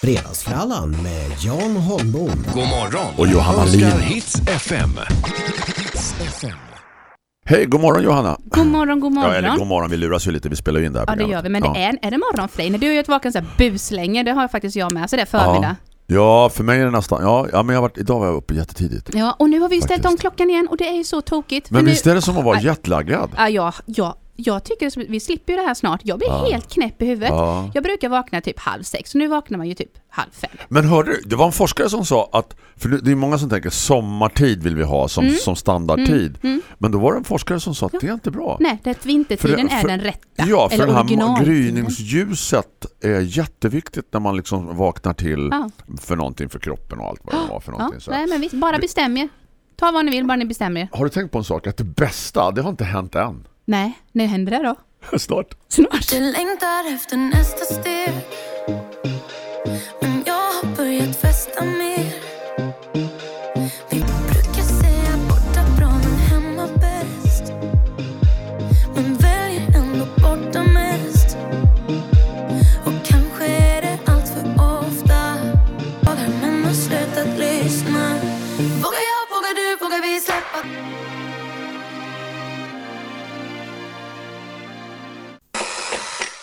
Fredagsfrallan med Jan Holmbom. God morgon Och Johanna önskar Lin. Hits FM. Hits FM. Hej, god morgon Johanna. God morgon, god morgon. Ja, eller god morgon, vi luras ju lite, vi spelar ju in det här Ja, det gör vi. Men ja. det är, är det morgon för dig? När du har ju varit vaken så här buslänge, det har faktiskt jag med. Så det är förmiddag. Ja, för mig är det nästan, ja, ja men jag varit, idag var jag uppe jättetidigt. Ja. och nu har vi ställt om klockan igen och det är ju så tokigt. Men För visst nu, är det som att vara jetlaggad? ja, ja, ja, jag tycker vi slipper ju det här snart. Jag blir Ja. helt knäpp i huvudet. Ja. Jag brukar vakna typ halv sex, nu vaknar man ju typ halv fem. Men hörde du, det var en forskare som sa att, för det är många som tänker sommartid vill vi ha som, som standardtid. Mm. Men då var det en forskare som sa att det är inte bra. Nej, det är vintertiden För det- för- är den rätta. Ja, för det här gryningsljuset är jätteviktigt när man liksom vaknar till Ja. för någonting för kroppen och allt vad det var för Ja, någonting. Så. nej, men visst, bara bestäm er. Ta vad ni vill, bara ni bestämmer er. Har du tänkt på en sak? Att det bästa, det har inte hänt än. Nej, när händer det då? Snart. Snart. Jag längtar efter nästa steg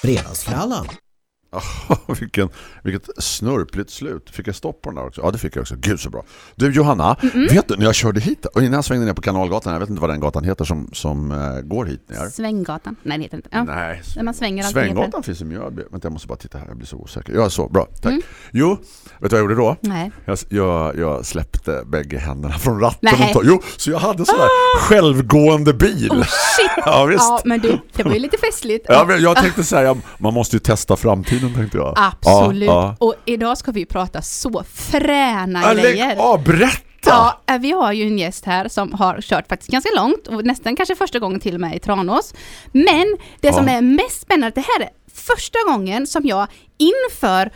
Fredagsfrallan. Vilken, vilket snurpligt slut. Fick jag stopp på den där också? Ja, det fick jag också. Gud så bra. Du Johanna, vet du, när jag körde hit och innan jag svängde ner på Kanalgatan, jag vet inte vad den gatan heter som, som eh, går hit ner. Svänggatan. Nej, det heter inte. Ja. Nej, När man svänger Svänggatan finns i Mjölby. Vänta, jag måste bara titta här, jag blir så osäker. Ja, så, bra, tack. Jo, vet du vad jag gjorde då? Nej. Jag, jag, jag släppte bägge händerna från ratten. Nej. Jo, så jag hade sån där självgående bil. Oh shit! Ja, visst. Ja, men du, det var ju lite festligt. Ja, men jag tänkte säga, man måste ju testa framtiden tänkte jag. Absolut. Ja, Och idag ska vi prata så fräna ja. Grejer. av, berätta! Ja, eh, vi har ju en gäst här som har kört faktiskt ganska långt och nästan kanske första gången till och med i Tranås. Men det som Ja. är mest spännande, det här är första gången som jag inför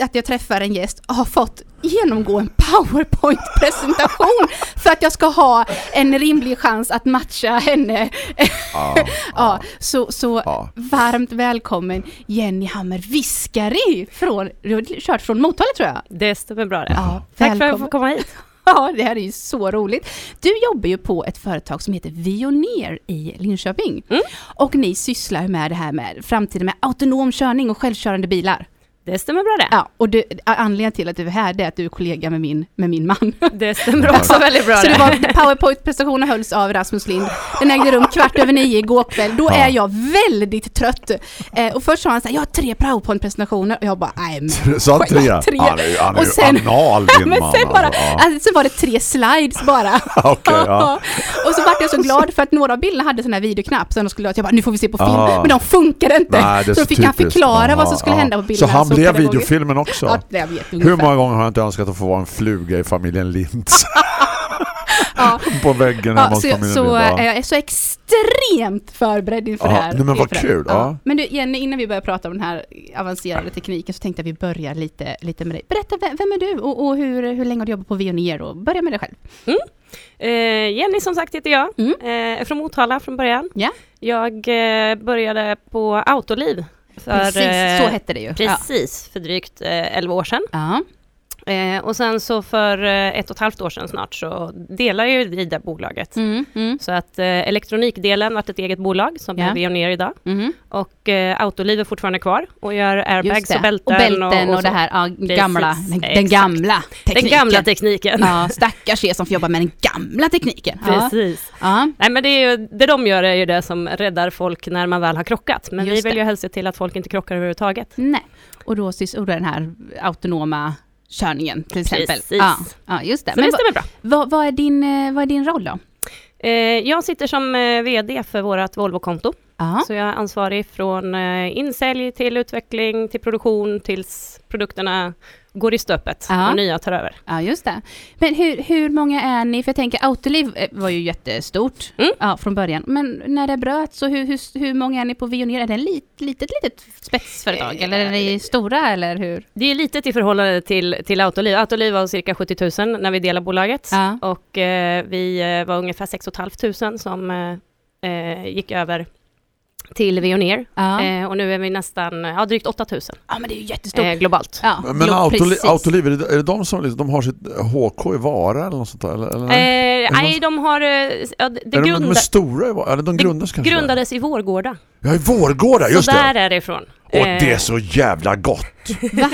att jag träffar en gäst har fått genomgå en powerpoint-presentation för att jag ska ha en rimlig chans att matcha henne. Ja, Ja, så, så Ja. varmt välkommen Jenny Hammer Viskari från, du har kört från Motala tror jag. Det stämmer bra det. Ja, Tack för att jag välkommen. får komma hit. Ja, det här är ju så roligt. Du jobbar ju på ett företag som heter Vioneer i Linköping. Mm. Och ni sysslar med det här med framtiden med autonom körning och självkörande bilar. Det stämmer bra det. Ja, och du, anledningen till att du är här det är att du är kollega med min, med min man. Det stämmer också väldigt bra Så det det. var powerpoint-presentationen hölls av Rasmus Lind. Den ägde rum kvart över nio igår kväll. Då är jag väldigt trött. Eh, och först sa han så här, jag har tre powerpoint-presentationer. Och jag bara, nej men Så han tre? Ja, tre. Han är ju, han är Och ju sen- anal din men man. sen, bara, alltså. Ja. alltså, sen var det tre slides bara. Okej, ja. och så vart jag så glad för att några av bilderna hade sån här videoknapp. Så de skulle, jag bara, nu får vi se på film. Ah. Men de funkade inte. Nej, det är så då fick han förklara vad Aha, som skulle ja. hända på bilderna. Pedagogiskt. videofilmen också? Ja, det jag vet Hur många gånger har jag inte önskat att få vara en fluga i familjen Lintz? Ja. på väggen hemma Ja, hos så, familjen så Lind. är Ja. jag är så extremt förberedd inför Ja, det här. nej, men vad det kul, ja. Men du Jenny, innan vi börjar prata om den här avancerade tekniken så tänkte jag att vi börjar lite, lite med dig. Berätta, vem, vem är du och, och hur, hur länge har du jobbat på Vioneer? Och börja med dig själv. Eh, Jenny som sagt heter jag. Mm. Eh, är från Motala från början. Ja. Jag eh, började på Autoliv. För, Precis, eh, så hette det ju. Precis, för drygt eh, 11 år sedan. Ja. Eh, och sen så för eh, ett och ett halvt år sedan snart så delar ju vi det bolaget. Mm, mm, Så att eh, elektronikdelen vart ett eget bolag som Ja. är Veoneer idag. mm. Och eh, Autoliv är fortfarande kvar och gör airbags och bälten. och, bälten och, så. det här ja, gamla, den, den gamla tekniken. Den gamla tekniken. Ja, stackars er som får jobba med den gamla tekniken. Precis. Ja. Nej men det, är ju, det de gör är ju det som räddar folk när man väl har krockat. Men Just vi vill det. ju helst se till att folk inte krockar överhuvudtaget. Nej, och då och då den här autonoma körningen till exempel. Precis. Ja, ja just det. Så det Men stämmer bra. vad, vad, är din, eh, vad är din roll då? Eh, jag sitter som eh, VD för vårt Volvo-konto. Så jag är ansvarig från insälj till utveckling, till produktion, tills produkterna går i stöpet Ja. och nya tar över. Ja, just det. Men hur, hur många är ni? För jag tänker, Autoliv eh, var ju jättestort Mm. ja, från början. Men när det bröt, så hur, hur, hur många är ni på Vioneer? Är det ett lit, litet, litet spetsföretag? Eh, eller är ni stora, eller hur? Det är litet i förhållande till, till Autoliv. Autoliv var cirka 70 000 när vi delade bolaget. Ja. Och eh, vi eh, var ungefär 6 500 som eh, eh, gick över till Veoneer. Ja. Eh, och nu är vi nästan, ja drygt 8000 ja, men det är ju jättestort. eh, globalt. ja, Men jo, Autoli precis. Autoliv, är det, är det de som liksom, de har sitt HK i Vara eller något sånt där? Eller, eller? nej? Eh, nej, de har, eh, ja, det, är de, de grunda, är stora i Vara? Eller de det grundas kanske? där? grundades i Vårgårda. Ja, i Vårgårda, just så där det! är det ifrån. Och Eh, det är så jävla gott! Va?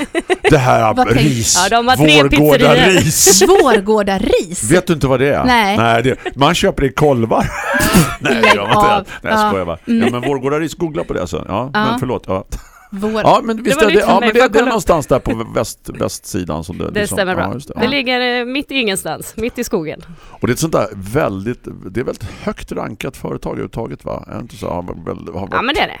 Det här ris, Ja, de har tre Vårgårda pizzerior. ris! Vårgårda ris? Vet du inte vad det är? Nej. Nej det, man köper det i kolvar. Nej, det gör man av. inte. Nej, jag Ja. skojar bara. Ja, men Vårgårda ris, googla på det alltså. Ja, Ja. men förlåt. Ja. Vår... Ja, men visst var är det, för ja, men det, det är någonstans där på väst, västsidan. Som det, Det liksom. stämmer bra. Ja, det. Det Ja. ligger eh, mitt i ingenstans, mitt i skogen. Och det är ett sånt där väldigt, det är väldigt högt rankat företag överhuvudtaget va? Är det inte så? Har, har varit, Ja men det är det.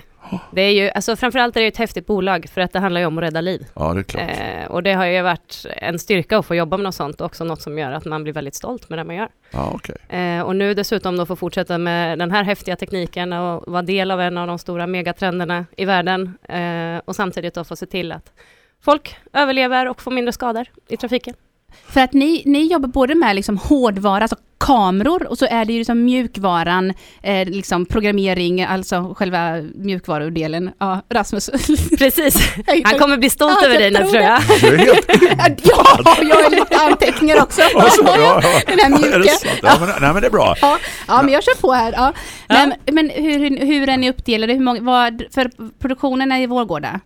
Det är ju, alltså framförallt är det ett häftigt bolag för att det handlar ju om att rädda liv. ja, det är klart. Eh, och det har ju varit en styrka att få jobba med något sånt och också något som gör att man blir väldigt stolt med det man gör. Ja, okej. Eh, och nu dessutom då få fortsätta med den här häftiga tekniken och vara del av en av de stora megatrenderna i världen eh, och samtidigt då få se till att folk överlever och får mindre skador i trafiken. För att ni, ni jobbar både med liksom hårdvara, alltså kameror, och så är det ju liksom mjukvaran, eh, liksom programmering, alltså själva mjukvarudelen. Ja, Rasmus. Precis, han kommer bli stolt Ja, över dig jag nu tror jag. Det är helt ja, jag har lite anteckningar också. Alltså, ja, ja. Den här mjuka. Är det sant? Ja, men, nej men det är bra. Ja, ja, men jag kör på här. Ja. Men men hur, hur, hur är ni uppdelade? Hur många, vad, för produktionen är i Vårgårda?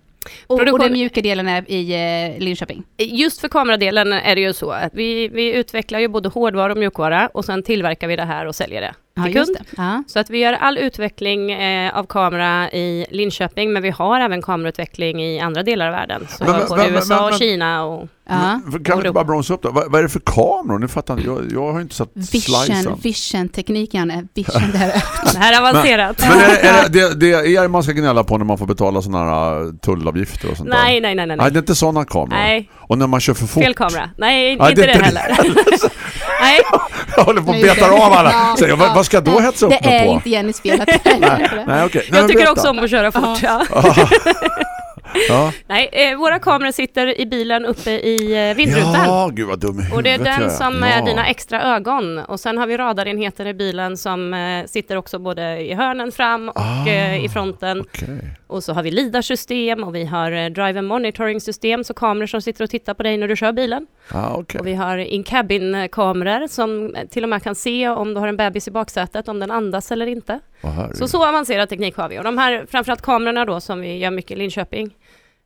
Och, och den mjuka delen är i eh, Linköping? Just för kameradelen är det ju så att vi, vi utvecklar ju både hårdvara och mjukvara och sen tillverkar vi det här och säljer det till just kund. det. Ja. Så att vi gör all utveckling eh, av kamera i Linköping, men vi har även kamerautveckling i andra delar av världen. Så Men- men- både men- USA men- och men- Kina och... Ja. Men, kan vi bara bromsa upp då? Vad, vad är det för kameror? Nu fattar jag, jag, jag har inte sett Vision, slicen. vision-teknik, Janne. Vision, det här är Det här är avancerat. Men är, det- är det, det, det är man ska gnälla på när man får betala sådana här uh, tullavgifter och sånt där? nej, nej, nej, nej. Nej, nej. det är inte sådana kameror. Nej, Och när man kör för fort. fel kamera. Nej, Nej, inte det är inte heller. nej, Jag håller på att betar det- av alla. Ja, Så jag, vad, ja. vad ska jag då hetsa upp Det mig är på? inte Jennys fel att det är Nej, nej okej. Nej, jag tycker berätta. också om att köra fort. Ja. Ja. Nej, eh, våra kameror sitter i bilen uppe i eh, vindrutan. Ja, gud vad dum i Och det är huvudet jag den som är Ja. dina extra ögon. Och sen har vi radarenheter i bilen som eh, sitter också både i hörnen fram och Ah. eh, i fronten. Okej. Och så har vi LIDAR-system och vi har eh, driver monitoring-system, så kameror som sitter och tittar på dig när du kör bilen. Ja, okej. Och vi har in-cabin-kameror som eh, till och med kan se om du har en bebis i baksätet, om den andas eller inte. Så så avancerad teknik har vi. Och de här, framförallt kamerorna då, som vi gör mycket i Linköping,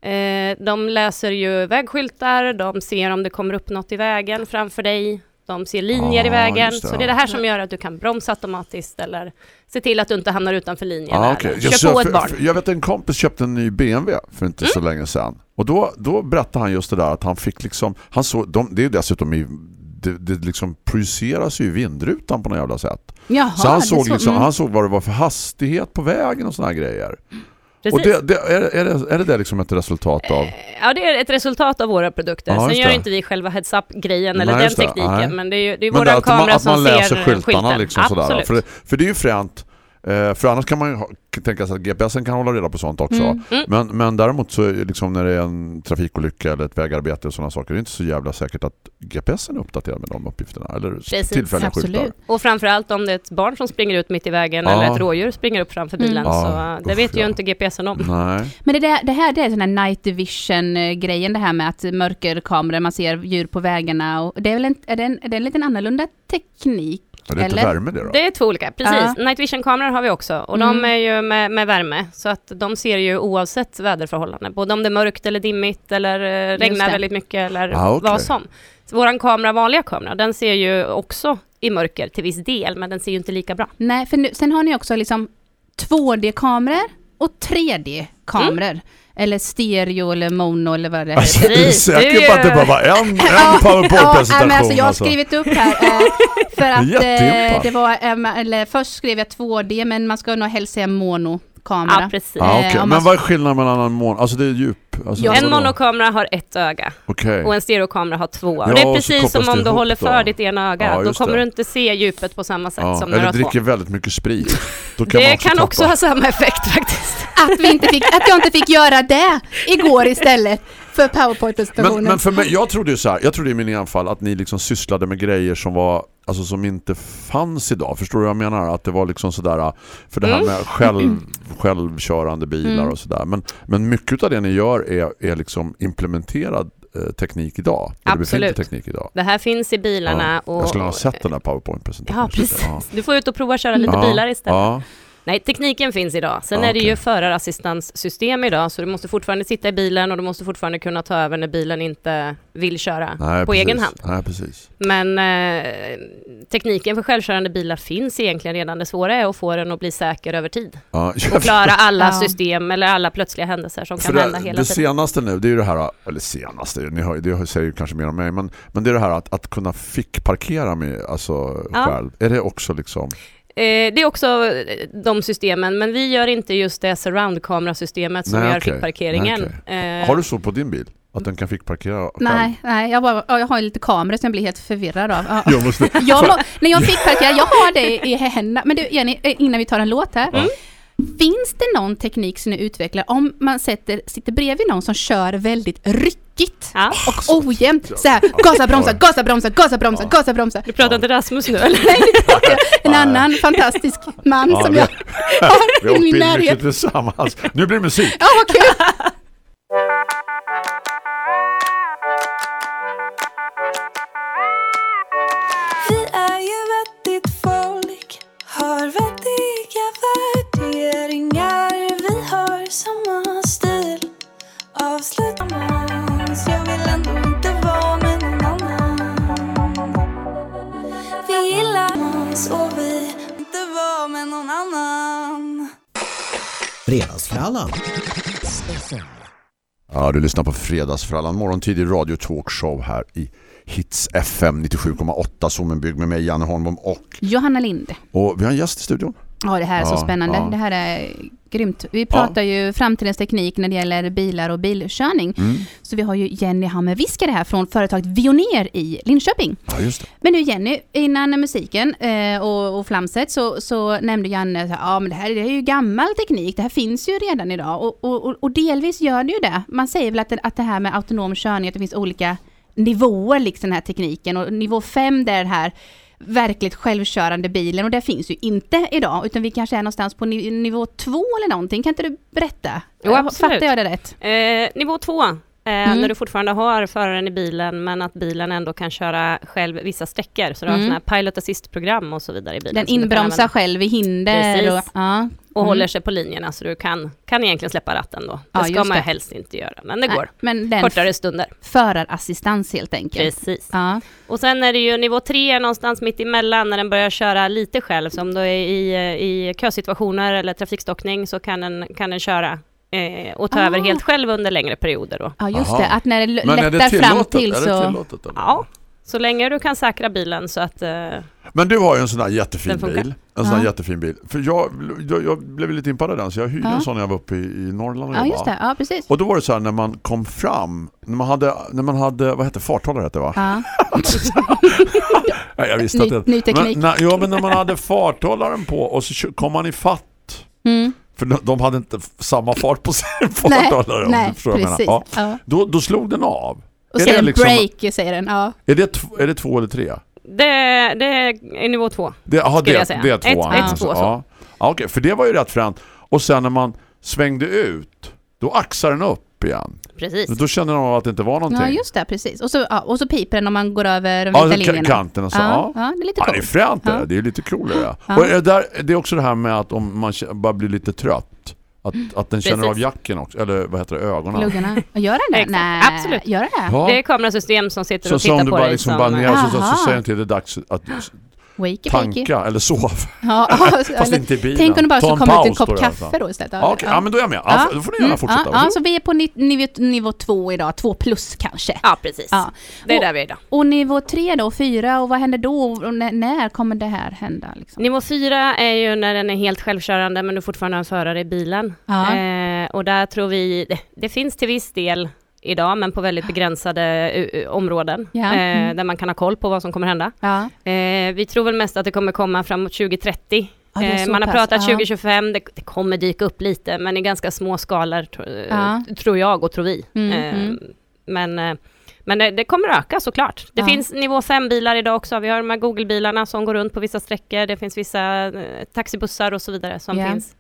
eh, de läser ju vägskyltar, de ser om det kommer upp något i vägen framför dig, de ser linjer i Ah, vägen. just det, så det är det här som gör att du kan bromsa automatiskt eller se till att du inte hamnar utanför linjen. Okej. Kör Jag, på ett barn. jag vet en kompis köpte en ny BMW för inte så länge sedan. Och då, då berättade han just det där att han fick liksom, han såg, de, det är dessutom i, det, det liksom projiceras ju i vindrutan på något jävla sätt. Jaha, så han såg, så. liksom, Mm. han såg vad det var för hastighet på vägen och såna grejer. Precis. Och det, det, är, är, det, är det där liksom ett resultat av? Ja, det är ett resultat av våra produkter. Ja, Sen gör inte vi själva heads-up-grejen eller den tekniken, Nej. men det är ju det är våran kamera man som ser skyltarna skylten. liksom sådär. För, för det är ju fränt Eh, för annars kan man ju ha, tänka sig att GPSen kan hålla reda på sånt också. Mm. Mm. Men, men däremot så det liksom när det är en trafikolycka eller ett vägarbete och sådana saker, det är inte så jävla säkert att GPSen är uppdaterad med de uppgifterna. Eller Precis, tillfälliga absolut. skyltar. Och framförallt om det är ett barn som springer ut mitt i vägen Ja. eller ett rådjur springer upp framför Mm. bilen. Ja, Så det usch, vet ju ja. inte GPSen om. Nej. Men det, där, det här det är sån här night division-grejen, det här med att mörkerkameror, man ser djur på vägarna. Och det är väl en, är det en, är det en liten annorlunda teknik? Är det inte Eller? värme det då? Det är två olika, precis. Ja. Night vision-kameror har vi också och Mm. de är ju med, med värme så att de ser ju oavsett väderförhållanden. Både om det är mörkt eller dimmigt eller eh, Just regnar det. väldigt mycket eller Ah, okej. vad som. Så våran kamera, vanliga kamera, den ser ju också i mörker till viss del men den ser ju inte lika bra. Nej, för nu, sen har ni också liksom 2D-kameror och 3D-kameror. Eller stereo eller mono eller vad det Alltså, heter. är du säker på att det bara var en, en powerpoint-presentation? ja, alltså jag har alltså. skrivit upp här. Eh, för att eh, det var, eh, eller först skrev jag 2D men man ska nog helst säga monokamera. Ja, precis. Ja, okej. Eh, Men vad är skillnaden mellan en mån? Alltså det är djup. Alltså, Ja. En monokamera har ett öga Okej. och en stereokamera har två. Ja, det är precis som om du håller då. för ditt ena öga. Ja, då kommer det. du inte se djupet på samma sätt Ja, som när du eller har två. dricker väldigt mycket sprit. Då kan man Det också kan tappa. också ha samma effekt faktiskt. Att, vi inte fick, att jag inte fick göra det igår istället för powerpoint-presentationen. Men, men för mig, jag trodde ju så här, jag trodde i min enfall att ni liksom sysslade med grejer som var alltså som inte fanns idag. Förstår du vad jag menar? Att det var liksom sådär för det här Mm. med själv, självkörande bilar Mm. och sådär. Men, men mycket av det ni gör är, är liksom implementerad eh, teknik idag. Absolut. teknik idag. Det här finns i bilarna. Ja. Och, Jag skulle ha sett den där PowerPoint-presentationen. Ja, precis. Ja. Du får ut och prova köra lite Ja, bilar istället. Nej, tekniken finns idag. Sen Ja, är det ju förarassistanssystem idag, så du måste fortfarande sitta i bilen och du måste fortfarande kunna ta över när bilen inte vill köra Nej, på precis. egen hand. Nej, precis. Men eh, tekniken för självkörande bilar finns egentligen redan. Det svåra är att få den att bli säker över tid. Ja, Och klara alla Ja. system eller alla plötsliga händelser som För kan det, hända hela det tiden. senaste nu, det är ju det här, eller senaste, ni hör, det säger ju kanske mer om mig, men, men det är det här att, att kunna fick-parkera med, alltså Ja. själv. Är det också liksom, Eh, det är också eh, de systemen, men vi gör inte just det surround-kamerasystemet som Nej, gör okej. fickparkeringen. Nej, Eh, har du så på din bil? Att den kan fick-parkera? Nej, nej jag, bara, ja, jag har ju lite kameror som jag blir helt förvirrad av. Ja. Jag måste, Jag, må- när jag fick parkera, jag har det i händerna. Men du Jenny, eh, innan vi tar en låt här. Mm. Finns det någon teknik som ni utvecklar om man sätter, sitter bredvid någon som kör väldigt ryckigt Ja. och ojämnt? Så här, gasa, bromsa, gasa, bromsa, gasa, bromsa, gasa, bromsa. Du pratar inte Rasmus nu eller? Nej, det tror jag. En annan fantastisk man Ja, som vi- jag vi har har i min åkt bil mycket närhet. tillsammans. Nu blir det musik. Ja, vad kul! Fredagsfrallan. Ja, du lyssnar på Fredagsfrallan, morgontidig radio talkshow här i Hits FM 97,8 Sommenbygg med mig Janne Holmbom och, Johanna Lind. och vi har en gäst i studion. Ja, det här är så Ja, spännande. ja. Det här är grymt. Vi pratar ju framtidens teknik när det gäller bilar och bilkörning. Mm. Så vi har ju Jenny Hammerviskare här från företaget Vioneer i Linköping. Ja, just det. Men nu Jenny, innan musiken eh, och, och flamset så, så nämnde Janne att ja, men det här det är ju gammal teknik, det här finns ju redan idag. Och, och, och- delvis gör det ju det. Man säger väl att det, att det här med autonom körning, att det finns olika nivåer liksom den här tekniken. Och nivå 5 det är den här verkligt självkörande bilen och det finns ju inte idag utan vi kanske är någonstans på niv- nivå 2 eller någonting. Kan inte du berätta? Jo, Eh, absolut. Fattar jag det rätt? Eh, nivå två, Mm. när du fortfarande har föraren i bilen men att bilen ändå kan köra själv vissa sträckor. Så du har Mm. sådana här pilot assist-program och så vidare i bilen. Den inbromsar själv i hinder Precis. och... Ja. Och Mm. håller sig på linjerna så du kan, kan egentligen släppa ratten då. Det Ja, ska man det. helst inte göra, men det Nej, går. Men den Kortare stunder. förarassistans helt enkelt. Precis. Ja. Och sen är det ju nivå tre någonstans mitt emellan när den börjar köra lite själv. Så om du är i, i kösituationer eller trafikstockning så kan den, kan den köra eh, och ta Ah. över helt själv under längre perioder då. ja, just Aha. det. Att när det l- Men är det lättar fram tillåtet? till är så... det tillåtet eller? Ja, så länge du kan säkra bilen så att... Eh, Men du har ju en sån där jättefin bil. En sån där Ja. jättefin bil. För jag, jag, jag blev lite impad av den så jag hyrde Ja. en sån när jag var uppe i, i Norrland och Ja, just det. Ja, precis. Och då var det så här när man kom fram, när man hade, när man hade vad hette farthållare hette det va? Ja. Nej, jag visste Ny, att det ny teknik. Men, när, ja, men när man hade farthållaren på och så kom man i fatt. Mm. För de, de hade inte samma fart på sin Nej, farthållare. om nej jag menar. precis. Ja. Ja. Då, då slog den av. Och Är säger det liksom- break, säger den. Ja. Är det, är det två eller tre? det, det är nivå två. Det, aha, Skulle det, jag säga. det är Ett- tvåan. ett, alltså. två, så. ja. ja, okej. För det var ju rätt fränt. Och sen när man svängde ut, då axar den upp igen. Precis. Då kände de att det inte var någonting. ja, just det. Precis. Och så, ja, och så piper den om man går över de Ja, vita så linjerna. kanten och så. Ja, Ja. ja, det är lite Ja, det är coolt. fränt det. Ja. Det är lite coolare. Ja. Och är det, där, det är också det här med att om man bara blir lite trött att, att den känner Precis. av jacken också. Eller vad heter det? Ögonen. Luggarna. Och Gör den det? Nej, Absolut. Gör den det? Ja. Det är kamerasystem som sitter Så, och så tittar om du på bara dig liksom som... bara ner så, så, Aha. så säger den till dig dags att Wakey, wakey. tanka eller sova. Ja, ja, Fast eller- inte i bilen. Tänk om det bara Ta skulle en komma ut en kopp kaffe alltså. då istället. Ja, okej. ja, men då är jag med. Ja, då får ni gärna Mm, fortsätta. Ja, ja, så vi är på ni- nivå, nivå två idag, två plus kanske. Ja, precis. Ja. Det är Och- där vi är idag. Och nivå tre då, fyra, och vad händer då? Och när, när kommer det här hända? Liksom? Nivå fyra är ju när den är helt självkörande men du fortfarande har en förare i bilen. Ja. Eh, och där tror vi, det, det finns till viss del idag men på väldigt begränsade uh, områden Ja, eh, mm. där man kan ha koll på vad som kommer hända. Ja. Eh, vi tror väl mest att det kommer komma framåt 2030. Ja, det är Eh, man har pass, pratat ja. 2025, det, det kommer dyka upp lite men i ganska små skalor tro, eh, Ja. tror jag och tror vi. Mm, Eh, mm. Men, eh, Men det, det kommer öka såklart. Det Ja. finns nivå 5-bilar idag också. Vi har de här Google-bilarna som går runt på vissa sträckor. Det finns vissa eh, taxibussar och så vidare som Ja. finns.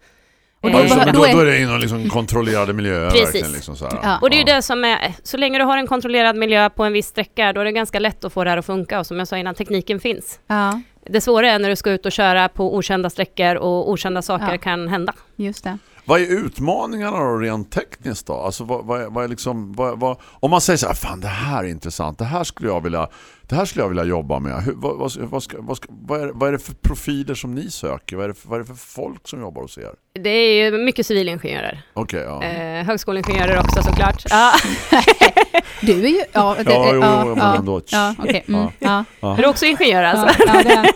Och då Ja, just det, bör- men då då, är- då är det inom liksom kontrollerade miljöer. Precis. Liksom så här. Ja. Och det är ju det som är, så länge du har en kontrollerad miljö på en viss sträcka, då är det ganska lätt att få det här att funka. Och som jag sa innan, tekniken finns. Ja, Det svåra är när du ska ut och köra på okända sträckor och okända saker Ja. kan hända. just det. Vad är utmaningarna då rent tekniskt då? Alltså vad, vad, vad är liksom, vad, vad, om man säger så här, fan det här är intressant, det här skulle jag vilja, det här skulle jag vilja jobba med. Hur, vad, vad, ska- vad, ska, vad, ska, vad, är, vad är det för profiler som ni söker? Vad är det för, vad är det för folk som jobbar hos er? Det är ju mycket civilingenjörer. Okej, ja. Eh, högskoleingenjörer också såklart. Ja. Du är ju... Ja, det, Ja, jo, ja, jo, men ja, ändå. Ja, okej. Mm, ja, Är du också ingenjör alltså? ja, ja, det är.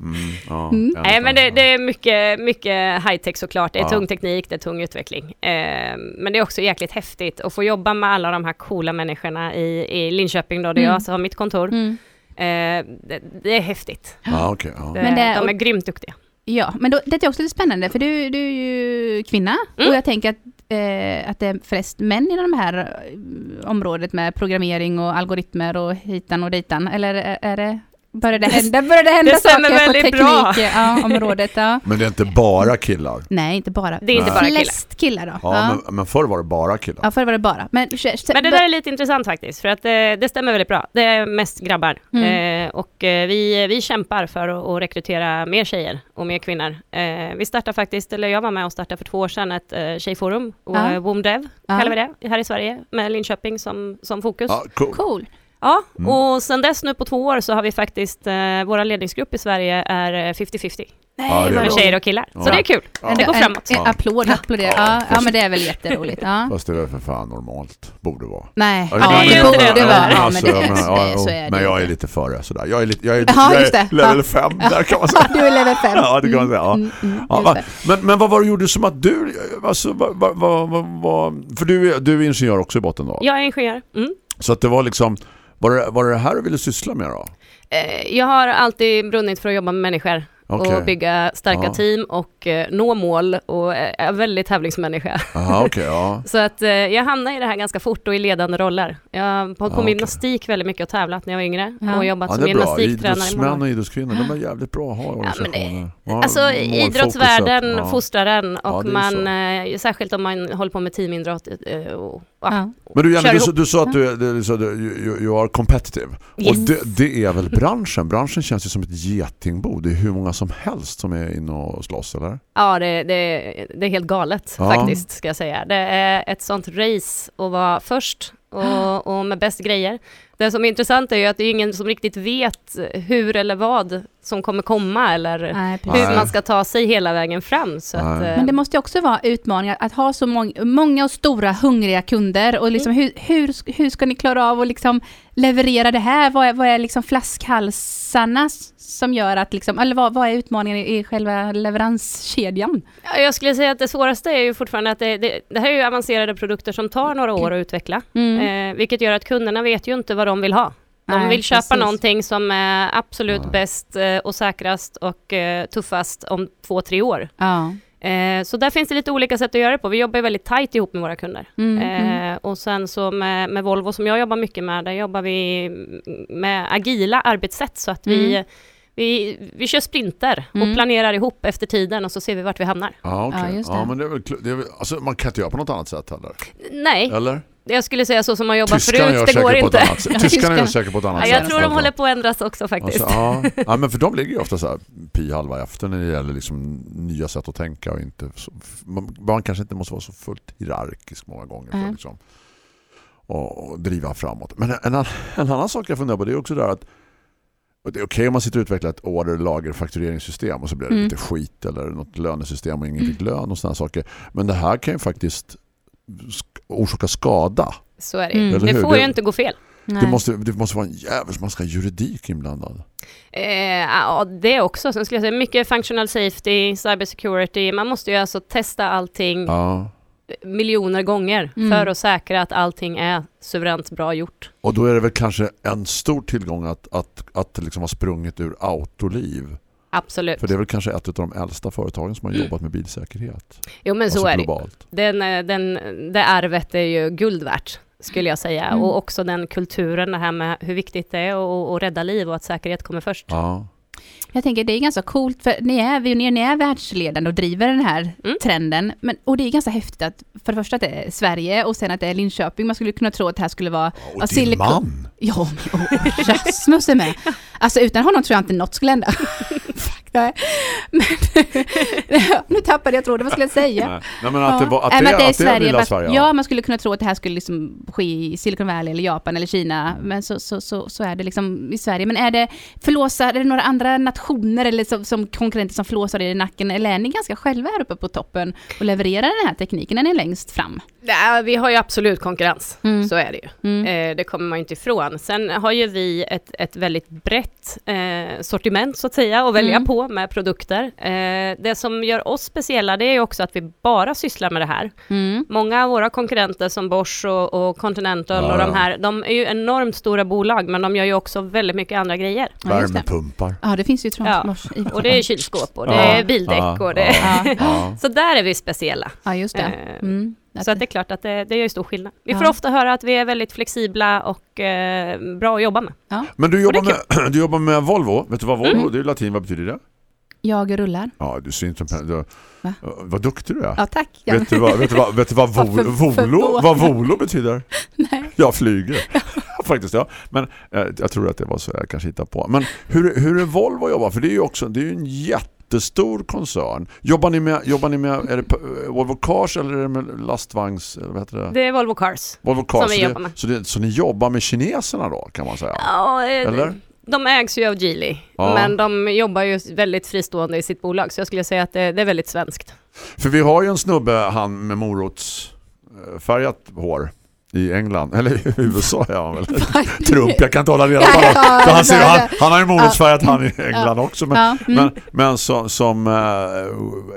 Mm, ja, Mm. Nej men det, det är mycket, mycket high-tech såklart. Det är Ja. tung teknik, det är tung utveckling. Eh, men det är också jäkligt häftigt att få jobba med alla de här coola människorna i, i Linköping då, där Mm. jag har mitt kontor. Mm. Eh, det, det är häftigt. Ja, okej. ja. Det, Men det- de är grymt duktiga. Ja, men då, det är också lite spännande för du, du är ju kvinna Mm. och jag tänker att, eh, att det är flest män inom det här eh, området med programmering och algoritmer och hitan och ditan. Eller är, är det, börjar det hända, börjar det hända det saker på väldigt teknik, bra. ja, området? Ja. Men det är inte bara killar. Nej, inte bara. Det är inte Nej. bara killar. Flest killar då. Ja, Ja, Men, men förr var det bara killar. ja förr var det bara. Men, Men det där är lite intressant faktiskt, för att det, det stämmer väldigt bra. Det är mest grabbar. Mm. Eh, och eh, vi, vi kämpar för att, att rekrytera mer tjejer och mer kvinnor. Eh, vi startade faktiskt, eller jag var med och startade för två år sedan ett eh, tjejforum, Ja. ja. Womdev Ja. kallar vi det, här i Sverige, med Linköping som, som fokus. Ja, cool. Cool. Ja, Mm. och sen dess nu på två år så har vi faktiskt, eh, våra ledningsgrupp i Sverige är eh, 50-50. Ja, det är tjejer och killar. Ja. Så det är kul. Ja. Det går En, framåt. en Ja. applåd, jag applåderar. Ja, Ja, ja, men det är väl jätteroligt. Ja. Fast det är för fan normalt. Borde vara. Nej, Ja, det det inte borde det. vara. Men Alltså, det, men, ja, det, så är det. men jag är lite före sådär. Jag är, lite, jag är, Jaha, jag är det. level Ja. 5 där kan man säga. Du är level 5. Ja, det kan man säga. Ja. Mm, mm, Ja, just va, det. men, men vad var det du gjorde som att du... Alltså, vad, vad, vad, för du, är- du är ingenjör också i botten då. Jag är ingenjör. Mm. Så att det var liksom... Var det, var det här du ville syssla med då? Eh, jag har alltid brunnit för att jobba med människor Okej. och bygga starka Ja. team och eh, nå mål och är är väldigt tävlingsmänniska. Jaha, okej, ja. Så att eh, jag hamnade i det här ganska fort och i ledande roller. Jag har hållit på Ja, med okej. gymnastik väldigt mycket och tävlat när jag var yngre Ja. och jobbat ja som gymnastiktränare Idrottsmän och idrottskvinnor, de är jävligt bra att ha i men det- organisationer. Ja, Alltså idrottsvärlden ja. fostrar en och man, eh, särskilt om man håller på med teamidrott eh, och, ja. Men du, Jenny, du, du sa att du, är- du, sa du, you, are competitive. Och Yes. det, det är väl branschen? Branschen känns ju som ett getingbo. Det är hur många som helst som är inne och slåss, eller? Ja, det, det, det är helt galet Ja. faktiskt, ska jag säga. Det är ett sånt race att vara först och, och med bäst grejer. Det som är intressant är ju att det är ingen som riktigt vet hur eller vad som kommer komma eller Nej, hur man ska ta sig hela vägen fram. Så att, eh, Men det måste ju också vara utmaningar att ha så många, många och stora hungriga kunder och liksom hur, hur, hur ska ni klara av att liksom leverera det här? Vad är, vad är liksom flaskhalsarna som gör att liksom, eller vad, vad är utmaningen i, själva leveranskedjan? Ja, Jag skulle säga att det svåraste är ju fortfarande att det, det, det här är ju avancerade produkter som tar några år att utveckla. Mm. Eh, vilket gör att kunderna vet ju inte vad de vill ha. De Nej, vill köpa precis. någonting som är absolut Nej. bäst eh, och säkrast och eh, tuffast om två, tre år. Ja. Eh, så där finns det lite olika sätt att göra det på. Vi jobbar väldigt tajt ihop med våra kunder. Mm, mm. Och sen så med, med Volvo som jag jobbar mycket med, där jobbar vi med agila arbetssätt så att vi, Mm. vi, vi kör sprinter Mm. och planerar ihop efter tiden och så ser vi vart vi hamnar. Ja, okej. Ja, Ja, just det. men det är väl, det är väl, alltså, man kan inte göra på något annat sätt heller. Nej, Eller? Jag skulle säga så som man jobbar Tyskarna förut, det går inte. Tyskarna gör säkert på ett annat Ja, sätt. jag tror de håller på att ändras också faktiskt. Alltså, ja. ja, men för de ligger ju ofta så här pi halva efter när det gäller liksom nya sätt att tänka och inte så, man, man kanske inte måste vara så fullt hierarkisk många gånger för att liksom, och, och driva framåt. Men en, en, en annan sak jag funderar på det är också där att det är okej om man sitter och utvecklar ett order, lager, faktureringssystem och så blir det Mm. lite skit eller något lönesystem och ingen fick lön och sådana saker. Men det här kan ju faktiskt sk- orsaka skada. Så är det. Mm. Det får ju inte gå fel. Det måste, det måste vara en ska ha juridik inblandad. Eh, ja, det också. Sen skulle jag säga mycket functional safety, cyber security. Man måste ju alltså testa allting Ja. miljoner gånger Mm. för att säkra att allting är suveränt bra gjort. Och då är det väl kanske en stor tillgång att, att, att liksom ha sprungit ur autoliv. Absolut. För det är väl kanske ett av de äldsta företagen som har jobbat med bilsäkerhet. Jo men så Alltså är det. globalt. Den, eh, den, det arvet är ju guld värt. skulle jag säga. Mm. Och också den kulturen, det här med hur viktigt det är att- att rädda liv och att säkerhet kommer först. Ja. Jag tänker det är ganska coolt för ni är, ni, ni är världsledande och driver den här Mm. trenden. Men, och det är ganska häftigt att för det första att det är Sverige och sen att det är Linköping. Man skulle kunna tro att det här skulle vara... Och din Silicon- man. Ja, och Rasmus är med. Alltså utan honom tror jag inte något skulle hända. Nej. Men, nu tappade jag tråden, vad skulle jag säga? Nej. Nej, men att det, var, att Nej, det, men är, att det är lilla Sverige. Ja, man skulle kunna tro att det här skulle liksom ske i Silicon Valley eller Japan eller Kina. Men så, så, så, så är det liksom i Sverige. Men är det förlåsar, är det några andra nationer eller som, som konkurrenter som flåsar er i nacken? Eller är ni ganska själva här uppe på toppen och levererar den här tekniken? Är ni längst fram? Ja, vi har ju absolut konkurrens, Mm. så är det ju. Mm. Eh, det kommer man inte ifrån. Sen har ju vi ett, ett väldigt brett eh, sortiment så att säga att välja Mm. på med produkter. Eh, det som gör oss speciella det är ju också att vi bara sysslar med det här. Mm. Många av våra konkurrenter som Bosch och, och Continental Ja, och de ja. här, de är ju enormt stora bolag men de gör ju också väldigt mycket andra grejer. Ja. Värmepumpar. Ja, det finns ju Ja, Transmors i Och det är kylskåp och det Ja, är bildäck ja, och det ja. Ja. Så där är vi speciella. Ja, just det. Så att det är klart att det, det gör stor skillnad. Vi Ja. får ofta höra att vi är väldigt flexibla och eh, bra att jobba med. Men du jobbar, med, du jobbar med Volvo. Vet du vad Volvo Mm. Det är latin. Vad betyder det? Jag rullar. Ja, du ser inte... Du, Va? vad duktig du är. Ja, tack. Ja. Vet, du vad, vet, du vad, vet du vad, volo, vad volo betyder? Nej. Jag flyger. Faktiskt, ja. Men eh, jag tror att det var så jag kanske hittade på. Men hur, hur är Volvo att jobba? För det är ju också det är en jättestor koncern. Jobbar ni med, jobbar ni med är det eh, Volvo Cars eller är det med lastvagns? Eller vad heter det? Det är Volvo Cars. Volvo Cars. som vi så, jobbar med. så, det, så ni jobbar med kineserna då kan man säga? Ja, eh, Eller? De ägs ju av Geely, Ja. men de jobbar ju väldigt fristående i sitt bolag, så jag skulle säga att det, det är väldigt svenskt. För vi har ju en snubbe, han med morotsfärgat hår i England, eller i USA är han väl. Trump, jag kan inte hålla reda på Ja, det. ja, För han, ser, han, han har ju morotsfärgat han i England också. Men, Ja, mm. men, men som, som eh,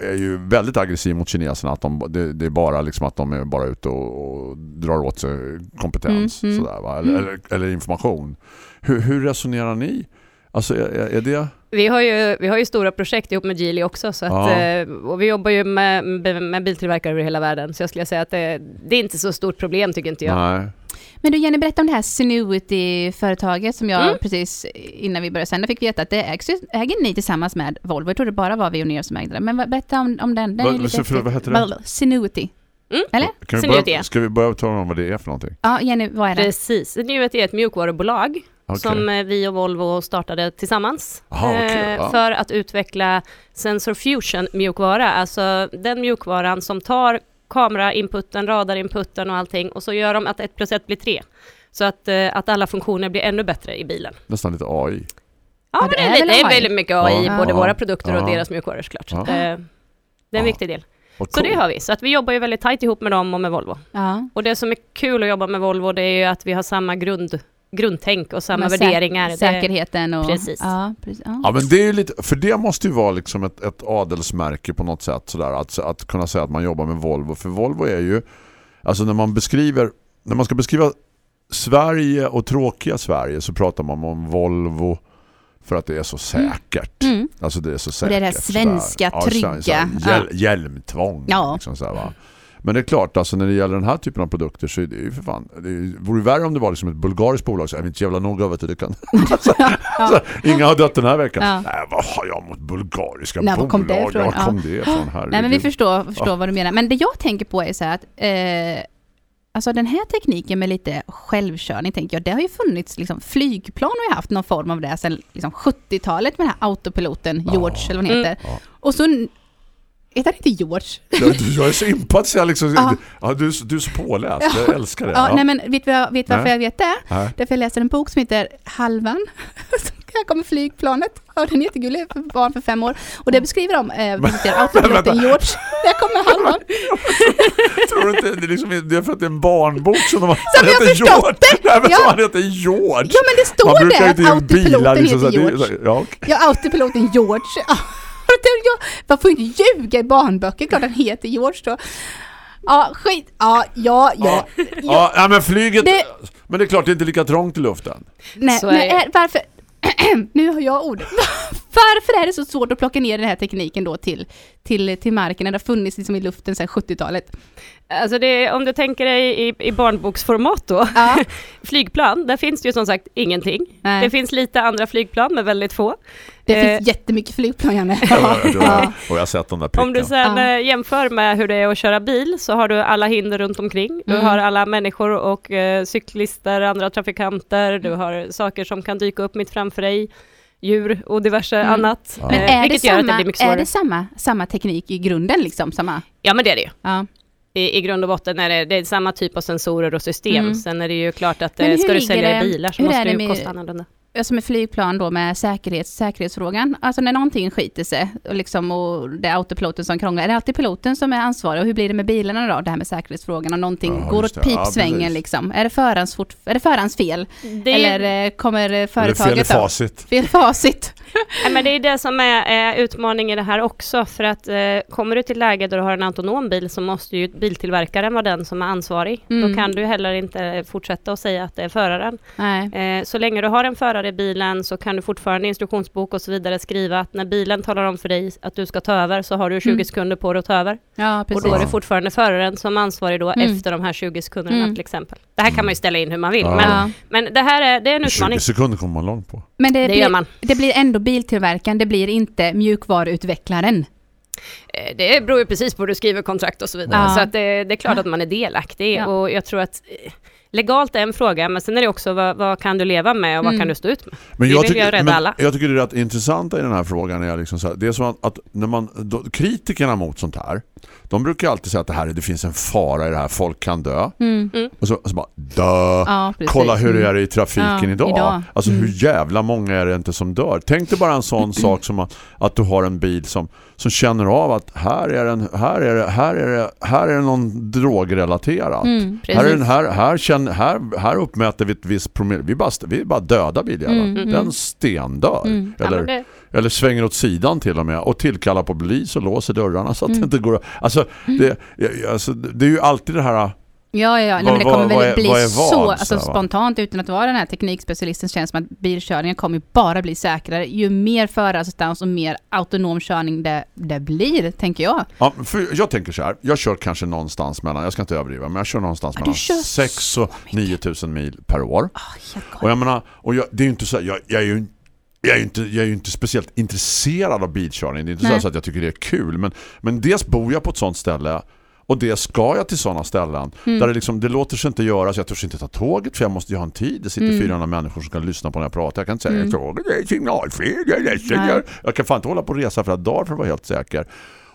är ju väldigt aggressiv mot kineserna. Att de, det, det är bara liksom att de är bara ute och, och drar åt sig kompetens Mm, mm. sådär? Eller, eller, eller information. Hur, hur resonerar ni? Alltså är, är det... Vi har ju, vi har ju stora projekt ihop med Geely också, så att, Ja. eh, och vi jobbar ju med, med biltillverkare över hela världen, så jag skulle säga att det, det är inte så stort problem tycker inte jag. Nej. Men du Jenny, berätta om det här Sinuity-företaget som jag Mm. precis innan vi började sända fick veta att det ägs, äger ni tillsammans med Volvo. Jag trodde det bara var Veoneer som ägde det. Men berätta om, om den. den så förlåt, vad heter det? Well, Sinuity. Mm. Eller? Kan vi börja, ska vi börja tala om vad det är för någonting? Ja, Jenny, vad är det? Precis, Nuet är ett mjukvarubolag Okej. som eh, vi och Volvo startade tillsammans Aha, okej, eh, ja. för att utveckla Sensor Fusion mjukvara, alltså den mjukvaran som tar kamerainputen, radarinputen och allting och så gör de att ett plus ett blir tre. Så att, eh, att alla funktioner blir ännu bättre i bilen. Nästan lite AI. Ja, Ja, men det det är lite, det är väldigt mycket AI i Ja. både Ja. våra produkter och deras mjukvaror såklart. Det är en viktig del. Vad Så det har vi. Så att vi jobbar ju väldigt tajt ihop med dem och med Volvo. Ja. Och det som är kul att jobba med Volvo det är ju att vi har samma grund, grundtänk och samma värderingar. Säkerheten och... Precis. Ja, precis. Ja. Ja, men det är lite, för det måste ju vara liksom ett, ett adelsmärke på något sätt sådär, att, att kunna säga att man jobbar med Volvo. För Volvo är ju, alltså när man beskriver, när man ska beskriva Sverige och tråkiga Sverige så pratar man om Volvo för att det är så säkert. Mm. Alltså det är så Och säkert. det är det här svenska, sådär. trygga. så- såhär, hjäl, hjälmtvång. Ja. Liksom såhär, va? Men det är klart, alltså när det gäller den här typen av produkter så är det ju för fan, det vore värre om det var liksom ett bulgariskt bolag så är vi inte jävla noga vet du, det kan. alltså, alltså, inga har dött den här veckan. Ja. Nej, vad har jag mot bulgariska Nej, bolag? kom det ifrån? Var Ja. kom det ifrån? Herregud. Nej men vi förstår, förstår Ja. vad du menar. Men det jag tänker på är så här att eh, Alltså den här tekniken med lite självkörning tänker jag, det har ju funnits liksom, flygplan har ju haft någon form av det sedan liksom, 70-talet med den här autopiloten, George eller vad han Mm. heter. Ja. Och så, heter han inte George? jag, jag är så impad så jag liksom, Ja. ja. du, du är så påläst, jag älskar det. Ja, nej men vet du vet varför Nej. jag vet det? Nej. Därför jag läste en bok som heter Halvan. Här kommer flygplanet. Ja, den är jättegullig för barn för fem år. Och det beskriver de, eh, autopiloten George. Där kommer Halvan. Tror du inte, det är, liksom, det är för att det är en barnbok som de har Som heter George. Nej, men Ja. som han heter George. Ja men det står det bilar autopiloten liksom, heter det, George. ja. Ja, autopiloten George. Ja, det- ja, Man får ju inte ljuga i barnböcker, klart han heter George då. Ja, skit. Ja, ja, ja. ja. Ja, ja, men flyget... Det- Men det är klart, det är inte lika trångt i luften. Nej, men är är, varför... nu har jag ordet. Varför är det så svårt att plocka ner den här tekniken då till, till, till marken när det har funnits liksom i luften sedan 70-talet? Alltså det, om du tänker dig i, i barnboksformat då, Ja. flygplan, där finns det ju som sagt ingenting. Nej. Det finns lite andra flygplan, men väldigt få. Det Eh, finns jättemycket flygplan, Janne. Ja, har- Ja. Och jag har sett de där prickarna. Om du sen Ja. eh, jämför med hur det är att köra bil så har du alla hinder runt omkring. Du Mm. har alla människor och eh, cyklister, andra trafikanter, du har saker som kan dyka upp mitt framför dig, djur och diverse Mm. annat. Ja. Men Eh, är, det det samma, blir mycket är det samma, samma teknik i grunden liksom? Samma? Ja men det är det ju. Ja. I, I grund och botten är det, det är samma typ av sensorer och system. Mm. Sen är det ju klart att Men eh, hur ska du sälja det- bilar så måste det det ju kosta annorlunda. Som med flygplan då med säkerhets, säkerhetsfrågan. Alltså när någonting skiter sig och, liksom, och det är autopiloten som krånglar. Är det alltid piloten som är ansvarig? Och hur blir det med bilarna då? Det här med säkerhetsfrågan. Om någonting Ja, går åt det. Ja, pipsvängen precis. liksom. Är det förarens, fort, är det förarens fel? Det är, Eller eh, kommer eh, Eller företaget fel i då? facit. Fel facit. Nej, men det är det som är, är utmaningen i det här också, för att eh, kommer du till läge där du har en autonom bil så måste ju biltillverkaren vara den som är ansvarig. Mm. Då kan du heller inte fortsätta att säga att det är föraren. Nej. Eh, så länge du har en förare i bilen så kan du fortfarande i instruktionsbok och så vidare skriva att när bilen talar om för dig att du ska ta över så har du 20 Mm. sekunder på dig att ta över. Ja, Och precis. då är det fortfarande föraren som ansvarig då Mm. efter de här 20 sekunderna Mm. till exempel. Det här kan man ju ställa in hur man vill, Ja. men, men det här är, det är en 20 utmaning. sekunder kommer man långt på. Men det, Det blir, gör man. det blir ändå biltillverkaren, det blir inte mjukvaruutvecklaren. Eh, Det beror ju precis på hur du skriver kontrakt och så vidare. Ja. Så att det, det är klart att man är delaktig Ja. och jag tror att eh, legalt är en fråga, men sen är det också vad, vad kan du leva med och vad Mm. kan du stå ut med? Men jag, tycker, rädda men alla. jag tycker det är rätt intressanta i den här frågan är liksom så här, det är så att, att när man, då, kritikerna mot sånt här de brukar alltid säga att det här det finns en fara i det här, folk kan dö. Mm. Och så, så bara, dö! Ja. Kolla hur det Mm. är i trafiken Ja, idag. idag. Alltså Mm. hur jävla många är det inte som dör? Tänk dig bara en sån sak som att, att du har en bil som, som känner av att här är, en, här, är det, här, är det, här är det någon drogrelaterat. Mm. Här, är den, här, här, känner, här, här uppmäter vi ett visst promille. Vi bara, vi bara döda biljävlar. Mm, mm. Den stendör. Mm. Ja, Eller, men det, eller svänger åt sidan till och med och tillkallar på polis och låser dörrarna så att Mm. det inte går alltså det, ja, alltså det är ju alltid det här Ja, ja, ja. Nej, Vad- men det kommer vad- väl vad bli vad vad, så, så alltså spontant utan att vara den här teknikspecialisten känns som att bilkörningen kommer bara bli säkrare. Ju mer förarsistans och mer autonom körning det, det blir, tänker jag. ja, för jag tänker så här, jag kör kanske någonstans mellan, jag ska inte överdriva, men jag kör någonstans Ja, mellan kör 6 och 9000 mil per år. Ah, helt Och jag menar, och jag, det är ju inte så jag, jag är ju jag är, inte, jag är ju inte speciellt intresserad av bilkörning. Det är inte Nej. så att jag tycker det är kul. Men, men dels bor jag på ett sånt ställe och det ska jag till sådana ställen Mm. där det, liksom, det låter sig inte göra så jag törs inte ta tåget för jag måste ju ha en tid. Det sitter Mm. 400 människor som ska lyssna på när jag pratar. Jag kan inte säga Mm. tåget är signalfel, jag. Jag, jag kan fan inte hålla på och resa flera dagar för att vara helt säker.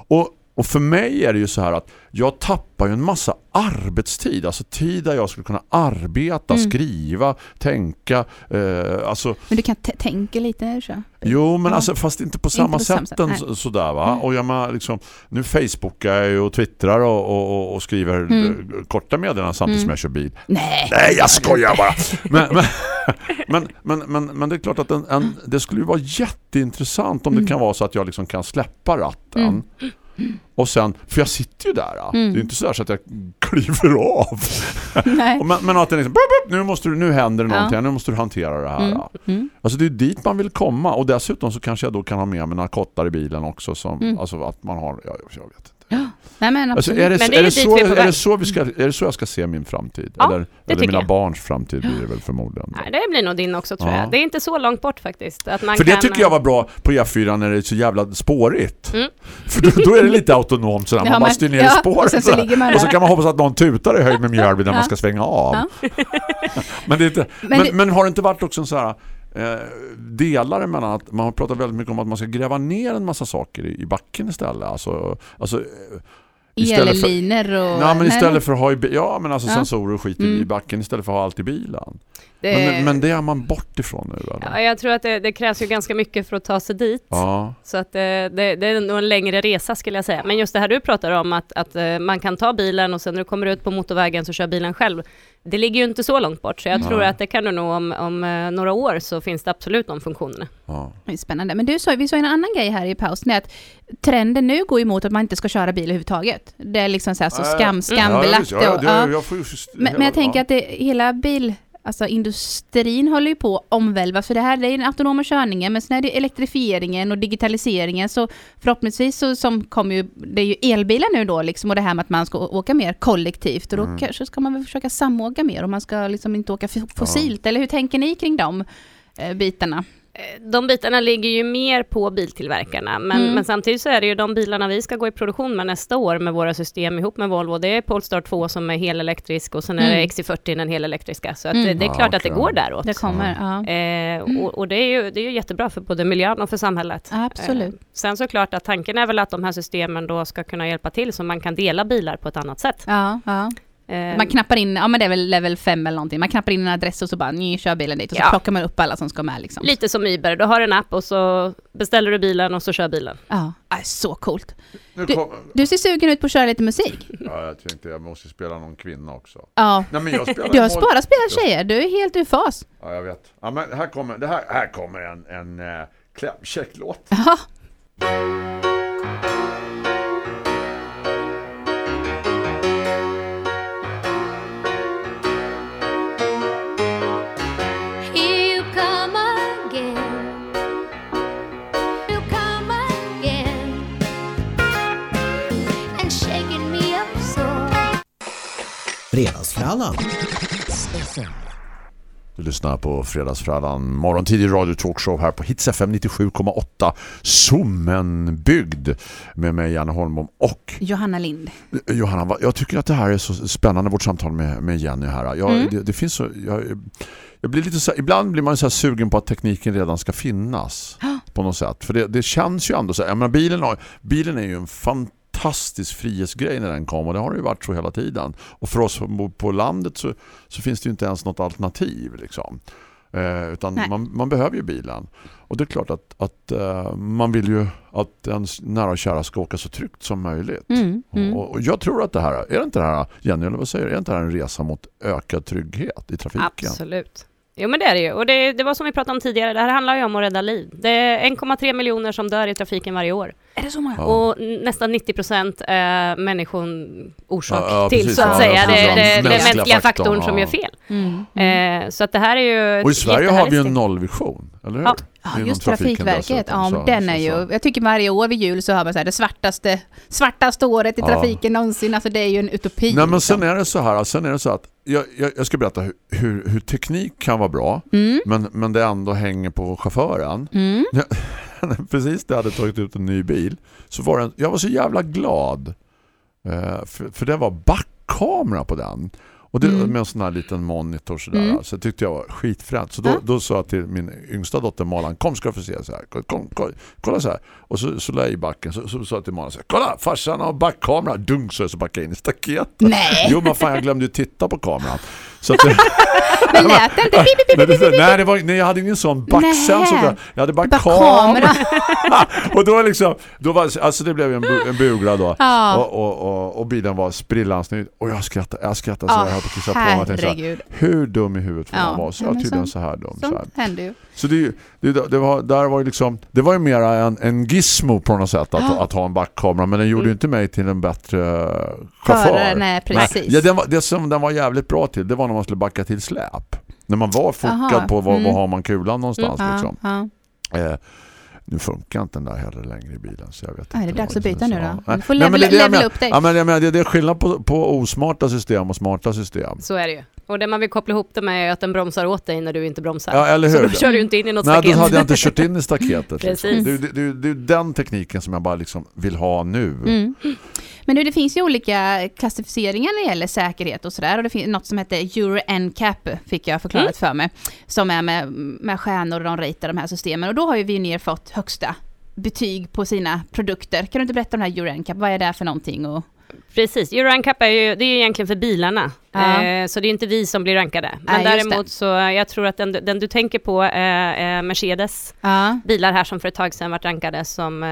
Och, och för mig är det ju så här att jag tappar ju en massa arbetstid. Alltså tid där jag skulle kunna arbeta, Mm. skriva, tänka. Eh, alltså, Men du kan tänka lite kör. jo, men Ja. alltså, fast inte på samma på samma sätt sätt, nej. så- sådär va. Mm. Och jag menar, liksom, nu Facebookar jag och twittrar och, och, och, skriver Mm. eh, korta meddelanden samtidigt Mm. som jag kör bil. Nej! Nej, jag skojar bara. Men, men, men, men, men, men det är klart att en, en, det skulle ju vara jätteintressant om Mm. det kan vara så att jag liksom kan släppa ratten. Och sen, för jag sitter ju där. Mm. Det är inte så, så att jag kliver av. Men, men att det liksom, bup, bup, nu, måste du, nu händer det Ja. någonting, nu måste du hantera det här. Mm. Mm. Alltså det är dit man vill komma. Och dessutom så kanske jag då kan ha med mig narkotar i bilen också. Som, Mm. Alltså att man har, jag, jag vet inte. Nej men Alltså, är, det, Men det är är, ju det dit så, vi är på är, det väg. så vi ska, är det så jag ska se min framtid? Ja, eller eller mina jag. barns framtid blir det väl förmodligen. nej, det blir nog din också tror Ja. jag. Det är inte så långt bort faktiskt. Att man För kan, det tycker jag var bra på E4 när det är så jävla spårigt. Mm. För då, då är det lite autonomt sådär. Ja, Man bara men- styr ner ja, i och spåret sen så man och så kan man hoppas att någon tutar i höjd med mjölbil när Ja. man ska svänga av. Ja. men, det är inte, men, Men men, det- har det inte varit också en sån här eh, delare mellan att man har pratat väldigt mycket om att man ska gräva ner en massa saker i, i backen istället. Alltså, alltså eh, istället för, och... Ja, men Nej, istället för att ha i, ja, men alltså Ja. sensorer och skit i, Mm. i backen istället för att ha allt i bilen. det, Men, men det är man bort ifrån nu eller? ja, jag tror att det, det krävs ju ganska mycket för att ta sig dit. Ja. Så att eh, det, det är nog en längre resa skulle jag säga. Men just det här du pratar om att, att eh, man kan ta bilen och sen när du kommer ut på motorvägen så kör bilen själv. Det ligger ju inte så långt bort så jag Nej. tror att det kan du nog om, om eh, några år så finns det absolut de funktionerna. ja. Det är spännande. Men du sa, vi sa en annan grej här i pausen, att trenden nu går emot att man inte ska köra bil överhuvudtaget. Det är liksom så, här, så skam, Ja, skambelagt. ja, ja, ja. Men, men jag tänker att det, hela bil, Alltså industrin håller ju på att omvälvas för det här det är den autonoma körningen men sen är det elektrifieringen och digitaliseringen så förhoppningsvis så som kommer ju, det är ju elbilar nu då liksom och det här med att man ska åka mer kollektivt och då kanske ska man väl försöka samåka mer och man ska liksom inte åka fossilt eller hur tänker ni kring de eh, bitarna? De bitarna ligger ju mer på biltillverkarna, men, Mm. men samtidigt så är det ju de bilarna vi ska gå i produktion med nästa år med våra system ihop med Volvo. Det är Polestar 2 som är helelektrisk och sen är Mm. det XC40 den helelektriska. Så att Mm. det, det är klart att det går däråt. Det kommer, ja. Eh, och och det, är ju, det är ju jättebra för både miljön och för samhället. Absolut. Eh, sen såklart att tanken är väl att de här systemen då ska kunna hjälpa till så man kan dela bilar på ett annat sätt. Ja, ja. Eh, Man knappar in, ja men det är väl level 5 eller någonting, man knappar in en adress och så bara, ni kör bilen dit och så Ja. plockar man upp alla som ska med liksom. Lite som Uber, du har en app och så beställer du bilen och så kör bilen. Ja, ja, så coolt. Du- Du ser sugen ut på att köra lite musik. ja, jag tänkte jag måste spela någon kvinna också. Ja. Nej, men jag spelar Du har bara spelat tjejer, du är helt ur fas. Ja, jag vet. Ja, men här kommer, det här, här kommer en, en uh, klämkäck låt. Ja. Fredagsfrallan. Du lyssnar på Fredagsfrallan, morgontidig radio talkshow här på Hits FM 97,8 Sommenbygd med mig Janne Holmbom och Johanna Lind. Johanna, jag tycker att det här är så spännande vårt samtal med, med Jenny här. Jag, Mm. det, det finns så, jag, jag blir lite så, ibland blir man så här sugen på att tekniken redan ska finnas på något sätt. För det, det känns ju ändå så här, jag menar, bilen, har, bilen är ju en fantastisk frihetsgrej när den kom och det har det ju varit så hela tiden. Och för oss som bor på landet så, så finns det ju inte ens något alternativ liksom. Eh, utan man, man behöver ju bilen. Och det är klart att, att eh, man vill ju att ens nära och kära ska åka så tryggt som möjligt. Mm, mm. Och, och jag tror att det här, är det inte det här, Jenny eller vad säger du, är det inte det här en resa mot ökad trygghet i trafiken? Absolut. Jo men det är det ju. Och det, det var som vi pratade om tidigare, det här handlar ju om att rädda liv. Det är 1,3 miljoner som dör i trafiken varje år. Är det så många? Ja. Och nästan 90 procent är människan orsak Ja, ja, till, så att Ja, säga. ja, det, det, Den mänskliga mänskliga faktorn, som ja. gör fel. Mm, mm. Eh, så att det här är ju Och i Sverige har vi ju en nollvision, eller hur? Ja. Ja, just Trafikverket. Ja, så- den är ju, så. jag tycker varje år vid jul så hör man så här, det svartaste, svartaste året i Ja. trafiken någonsin. Alltså det är ju en utopi. Nej men liksom. sen är det så här, sen är det så att jag, jag, jag ska berätta hur, hur, hur teknik kan vara bra Mm, men, men det ändå hänger på chauffören. mm. Precis när jag hade tagit ut en ny bil så var det, jag var så jävla glad eh, för, för det var backkamera på den. Och det, Mm. med en sån här liten monitor sådär. Mm. Så tyckte jag var skitfränt. Så då, då sa jag till min yngsta dotter Malan, kom ska du få se så här. Kom, kom, kom, kolla så här. Och så, så la jag i backen. Så, så sa jag till Malan så här, kolla farsan har backkamera. Dunk så, jag så backade in i staketet. Nej, Jo men fan jag glömde ju titta på kameran. Så att, men lät det inte? Nej, det, nej, det var, nej, jag hade ingen sån backsensor. Nej. Jag hade bara, Bara kamera. och då liksom, då var, alltså det blev en, bu, en bugla då. Ja. Och, och, och, och bilen var sprillans ny. Och jag skrattade, jag skrattade så Ja, jag höll på att kissa på mig. Jag tänkte. Hur dum i huvudet får Ja, man vara? Så ja, jag tydligen så- här dum. Så, här. Ju. så det, det, det, var, där var ju liksom, det var ju mera en, en gizmo på något sätt att, Ja. att ha en backkamera. Men den gjorde ju Mm. inte mig till en bättre chaufför. Förare, nej precis. Ja, den var, det som den var jävligt bra till, det var när man skulle backa till släp. När man var Aha, på var, mm. var har man kulan någonstans. ja, Liksom. ja. Eh, nu funkar inte den där heller längre i bilen. Så jag vet Nej, det är inte dags att byta nu då. Du får Nej, men level- det är det level upp dig. Ja, men jag menar, det, det är skillnad på, på osmarta system och smarta system. Så är det ju. Och det man vill koppla ihop det med är att den bromsar åt dig när du inte bromsar. Ja, eller Så hur? då kör du inte in i något Nej, då staket. hade jag inte kört in i staketet. Liksom. Precis. Det, är- det, det, det är den tekniken som jag bara liksom vill ha nu. Mm. Men nu, det finns ju olika klassificeringar när det gäller säkerhet och sådär. Och det finns något som heter Euro NCAP, fick jag förklarat Mm. för mig. Som är med, med stjärnor och de ratear de här systemen. Och då har ju Veoneer fått högsta betyg på sina produkter. Kan du inte berätta om den här Euro NCAP? Vad är det för någonting? Och, Precis, Euro NCAP är ju, det är ju egentligen för bilarna. Ja. Eh, så det är inte vi som blir rankade. Men det. däremot så, jag tror att den, den du tänker på är, är Mercedes ja. bilar här som för ett tag sedan varit rankade som eh,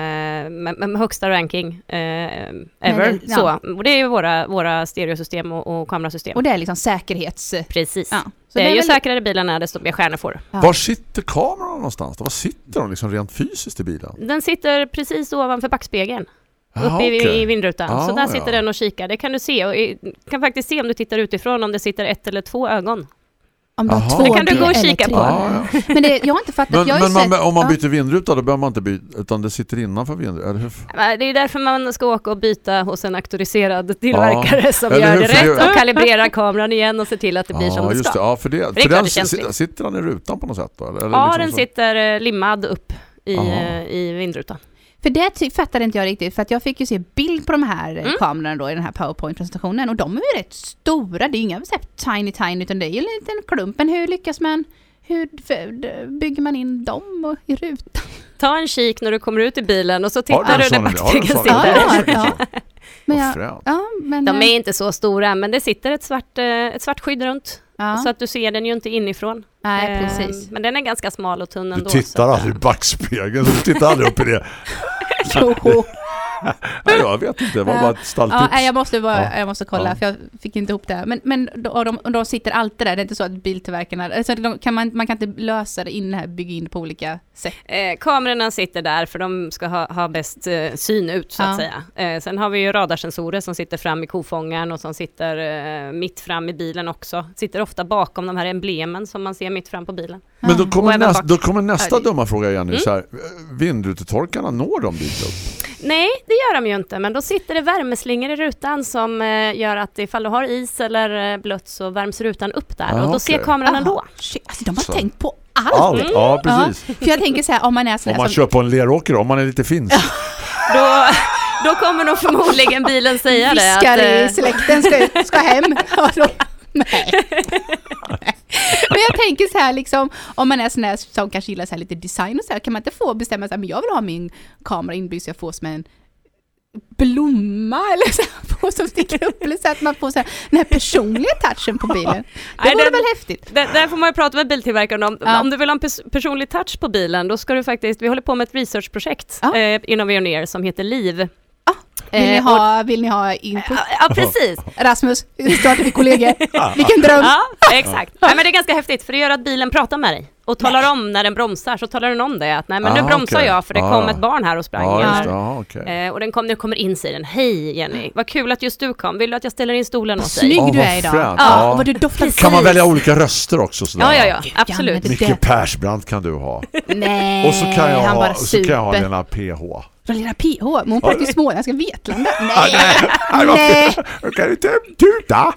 med, med högsta ranking eh, ever. det- ja. Så, och det är ju våra, våra stereosystem och, och kamerasystem. Och det är liksom säkerhets... Precis. Ja. Så det är ju väl- säkrare bilarna desto mer stjärnor får du. Ja. Var sitter kameran någonstans? Var sitter de liksom rent fysiskt i bilen? Den sitter precis ovanför backspegeln. Uppe i, okej. i vindrutan. Ah, så där sitter ja. den och kikar. Det kan du se. Och i- kan faktiskt se om du tittar utifrån om det sitter ett eller två ögon. Om du har Jaha. två Det kan du gå och kika på. Ja, ja. Men det, jag har inte fattat. Men, jag men ju man, sett, om man ja. byter vindruta då behöver man inte byta utan det sitter innanför vindrutan, Det är därför man ska åka och byta hos en auktoriserad tillverkare som eller gör hur? det rätt och kalibrerar kameran igen och ser till att det blir som det ska. det. Ja, för det, är för den, det känns si- likt. sitter den i rutan på något sätt då? Eller, eller Ja, liksom den så? sitter eh, limmad upp i, Aha. eh, i vindrutan. För det ty- fattade inte jag riktigt, för att jag fick ju se bild på de här Mm. kamerorna då i den här powerpoint-presentationen och de är ju rätt stora, det är ju inga så här tiny tiny utan det är ju en liten klump. Men hur lyckas man, hur bygger man in dem och i rutan? Ta en kik när du kommer ut i bilen och så tittar du du där du sån? sitter. Ja, ja, ja. Men jag, ja, men, De är inte så stora men det sitter ett svart, eh, ett svart skydd runt ja. så att du ser den ju inte inifrån. Nej, Eh, precis. Men den är ganska smal och tunn Du ändå. tittar så att, aldrig i backspegeln, du tittar aldrig upp i det. Jo. Nej, jag vet inte, det var bara ett stalltips. Ja, jag måste, bara, Ja. jag måste kolla Ja. för jag fick inte ihop det. Men, men de, och de, och de sitter alltid där, det är inte så att biltillverkarna, alltså de, kan man, man kan inte lösa det in här, bygga in på olika sätt. Eh, kamerorna sitter där för de ska ha, ha bäst eh, syn ut så att säga. Eh, sen har vi ju radarsensorer som sitter fram i kofångaren och som sitter eh, mitt fram i bilen också. Sitter ofta bakom de här emblemen som man ser mitt fram på bilen. Men då kommer, nästa, då kommer nästa dumma fråga igen nu. Mm. Så här, vindrutetorkarna, når de dit upp? Nej, det gör de ju inte, men då sitter det värmeslingor i rutan som eh, gör att ifall du har is eller eh, blött så värms rutan upp där Ah, och då ser okej. kameran ändå. shit, alltså de har Så. tänkt på allt. Allt, ja precis. För jag tänker så här, om man är sån Om man som, kör på en leråker, om man är lite finsk. Då, då kommer nog förmodligen bilen säga det. viskar att, i eh, släkten ska, ska hem. Nej. Men jag tänker så här liksom, om man är sån här som kanske gillar så lite design och så här, kan man inte få bestämma så här, men jag vill ha min kamera inbyggd så jag får som en blomma eller så på som sticker upp eller så att man får så här, den här personliga touchen på bilen. Det Nej, vore den- väl häftigt? Det, där får man ju prata med biltillverkaren om. Ja. Om du vill ha en pers- personlig touch på bilen, då ska du faktiskt, vi håller på med ett researchprojekt Ja. eh, inom Veoneer som heter LIV. Vill ni Eh, ha, vill ni ha input? Ja, precis. Rasmus, startar vi kollegor? Vilken dröm! Ja, exakt. Nej, men det är ganska häftigt, för det gör att bilen pratar med dig och talar om när den bromsar, så talar den om det att nej men nu Ah, bromsar okej. jag för det Ah. kom ett barn här och sprang. Just det. Ja, okej. eh, och den kom, nu kommer in säger den, hej Jenny, vad kul att just du kom, vill du att jag ställer in stolen åt dig? Snygg du är idag. Ja, och vad du doftar Precis. Kan man välja olika röster också? Sådär? Ja, ja, ja, Gud, absolut. Micke Persbrandt kan du ha. Nej, Och så kan jag han ha, bara så kan jag ha. Lena PH. Lilla PH, men hon pratar ju småländska Vetlanda. Nej, nej, varför? Kan du inte tuta?